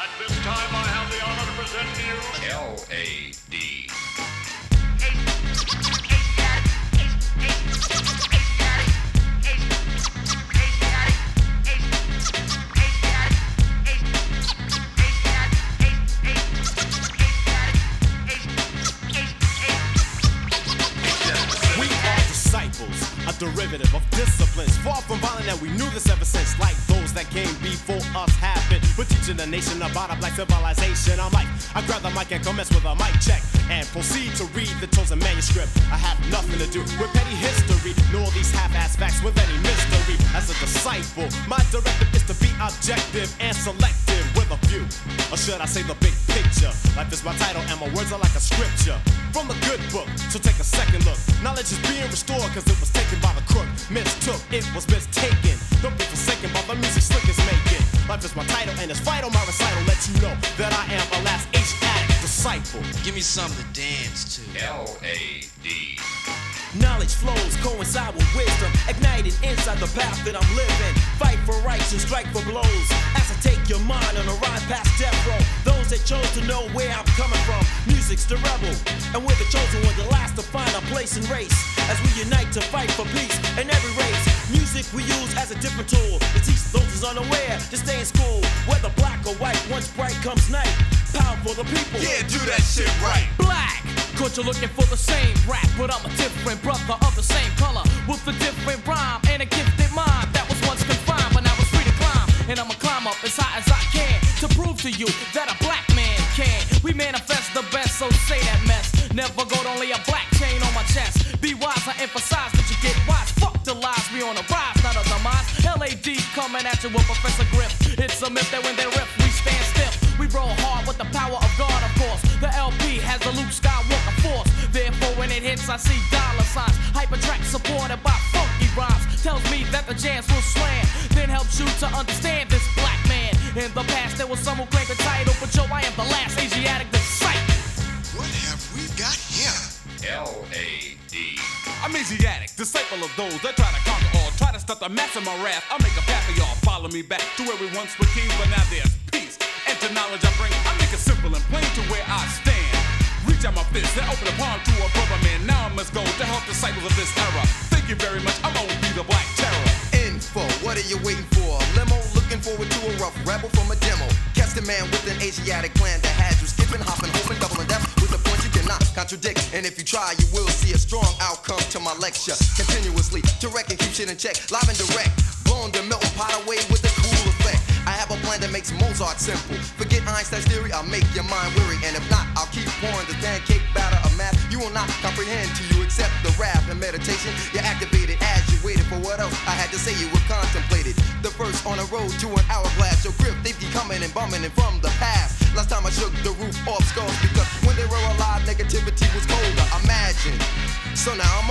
At this time, I have the honor to present to you L derivative of disciplines. Far from violent, and we knew this ever since. Like those that came before us been. We're teaching the nation about a black civilization. I'm like, I grab the mic and commence with a mic check and proceed to read the chosen manuscript. I have nothing to do with petty history, nor these half-ass facts with any mystery. As a disciple, my directive is to be objective and a view, or should I say the big picture? Life is my title, and my words are like a scripture from the good book. So take a second look. Knowledge is being restored because it was taken by the crook. Mistook, it was mistaken. Don't be forsaken by the music slick is making. Life is my title, and it's vital. My recital lets you know that I am a last H addict disciple. Give me something to dance to. L A D. Knowledge flows coincide with wisdom, ignited inside the path that I'm living. Fight for rights and strike for blows. As I take your mind on a ride past death row. Those that chose to know where I'm coming from. Music's the rebel, and we're the chosen one, the last to find our place in race. As we unite to fight for peace in every race. Music we use as a different tool to teach those who's unaware to stay in school. Whether black or white, once bright comes night. Power for the people. Yeah, do that shit right. black. Cause you're looking for the same rap, but I'm a different brother can to prove to you that a black man can. We manifest the best, so say that mess. Never go to only a black chain on my chest. Be wise, I emphasize that you get wise. Fuck the lies, we on a rise, not a demise. LAD coming at you with Professor Griff. It's a myth that when they riff, we stand stiff. We roll hard with the power of God, of course. The LP has the Luke Skywalker force. Therefore, when it hits, I see dollar signs. Hypertrack supported by funky rhymes. Tells me that the jams will slam. Then helps you to understand. In the past, there was some who claimed the title, but yo, I am the last Asiatic disciple. What have we got here? L A D. I'm Asiatic, disciple of those that try to conquer all. Try to stop the mass of my wrath. I'll make a path for y'all. Follow me back to where we once were kings, but now there's peace. And to knowledge I bring, I make it simple and plain to where I stand. Reach out my fist and open a palm to a brother man. Now I must go to help disciples of this era. Thank you very much. I'm gonna be the black terror. Info, what are you waiting for? Looking forward to a rough rebel from a demo. Catch the man with an Asiatic plan that has you skipping, hopping, hoping, doubling depth with a point you cannot contradict. And if you try, you will see a strong outcome to my lecture. Continuously, direct and keep shit in check. Live and direct, blowing the melting pot away with a cool effect. I have a plan that makes Mozart simple. Forget Einstein's theory, I'll make your mind weary. And if not, I'll keep pouring the pancake batter of math. You will not comprehend till you accept the wrath and meditation. You're activated as you waited for what else I had to say. You were contemplated. First on the road to an hourglass. Your grip, they be coming and bumming and from the past. Last time I shook the roof off skulls because when they were alive, negativity was colder. Imagine. So now I'm